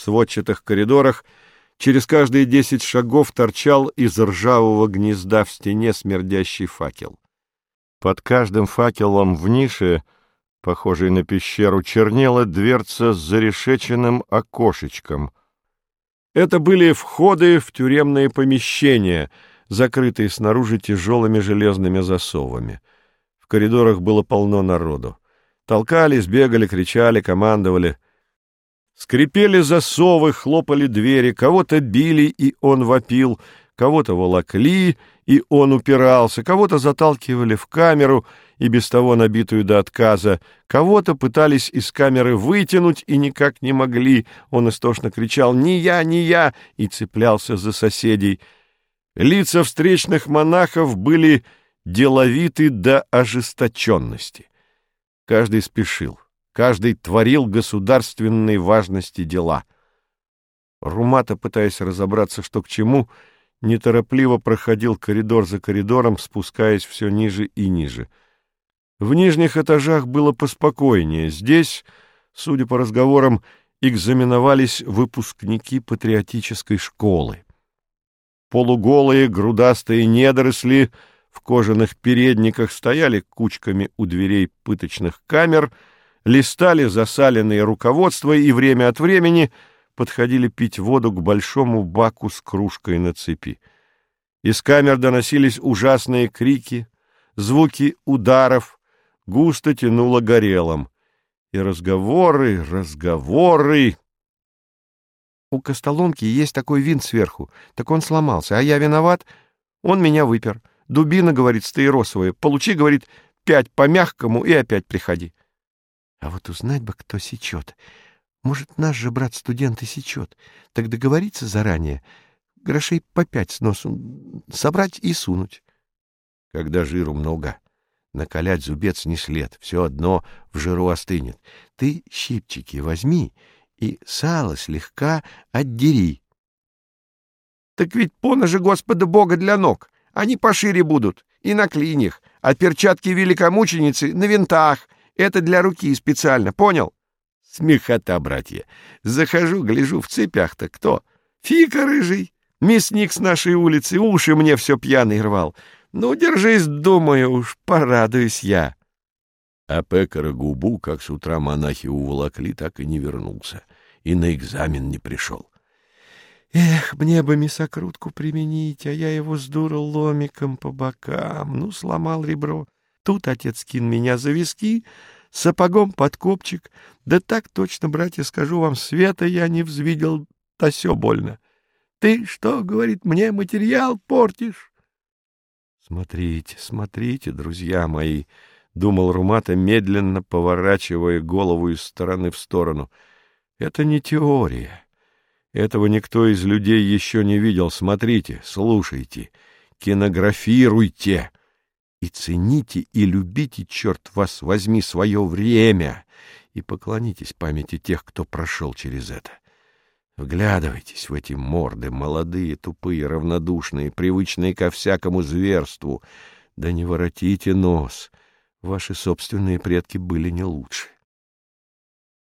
сводчатых коридорах через каждые десять шагов торчал из ржавого гнезда в стене смердящий факел. Под каждым факелом в нише, похожей на пещеру, чернела дверца с зарешеченным окошечком. Это были входы в тюремные помещения, закрытые снаружи тяжелыми железными засовами. В коридорах было полно народу. Толкались, бегали, кричали, командовали. Скрипели засовы, хлопали двери, кого-то били, и он вопил — кого-то волокли, и он упирался, кого-то заталкивали в камеру, и без того набитую до отказа, кого-то пытались из камеры вытянуть и никак не могли, он истошно кричал «Не я, не я!» и цеплялся за соседей. Лица встречных монахов были деловиты до ожесточенности. Каждый спешил, каждый творил государственной важности дела. Румата, пытаясь разобраться, что к чему, — неторопливо проходил коридор за коридором, спускаясь все ниже и ниже. В нижних этажах было поспокойнее. Здесь, судя по разговорам, экзаменовались выпускники патриотической школы. Полуголые грудастые недоросли в кожаных передниках стояли кучками у дверей пыточных камер, листали засаленные руководства и время от времени — подходили пить воду к большому баку с кружкой на цепи. Из камер доносились ужасные крики, звуки ударов, густо тянуло горелым. И разговоры, разговоры... У Костоломки есть такой винт сверху, так он сломался, а я виноват, он меня выпер. Дубина, говорит, стаиросовая, получи, говорит, пять по мягкому и опять приходи. А вот узнать бы, кто сечет. Может, наш же брат-студент и сечет. Так договориться заранее, грошей по пять с носом, собрать и сунуть. Когда жиру много, накалять зубец не след, все одно в жиру остынет. Ты щипчики возьми и сало слегка отдери. Так ведь поножи Господа Бога для ног, они пошире будут, и на клиньях, а перчатки великомученицы на винтах, это для руки специально, понял? Смехота, братья. Захожу, гляжу, в цепях-то кто? Фика рыжий, мясник с нашей улицы, уши мне все пьяный рвал. Ну, держись, думаю, уж порадуюсь я. А пекара губу, как с утра монахи уволокли, так и не вернулся. И на экзамен не пришел. Эх, мне бы мясокрутку применить, а я его сдурал ломиком по бокам. Ну, сломал ребро. Тут отец кин меня за виски, сапогом под копчик. Да так точно, братья, скажу вам, света я не взвидел, все больно. Ты что, говорит, мне материал портишь? Смотрите, смотрите, друзья мои, — думал Румата, медленно поворачивая голову из стороны в сторону. Это не теория. Этого никто из людей еще не видел. Смотрите, слушайте, кинографируйте и цените и любите, черт вас возьми, свое время, и поклонитесь памяти тех, кто прошел через это. Вглядывайтесь в эти морды, молодые, тупые, равнодушные, привычные ко всякому зверству. Да не воротите нос, ваши собственные предки были не лучше.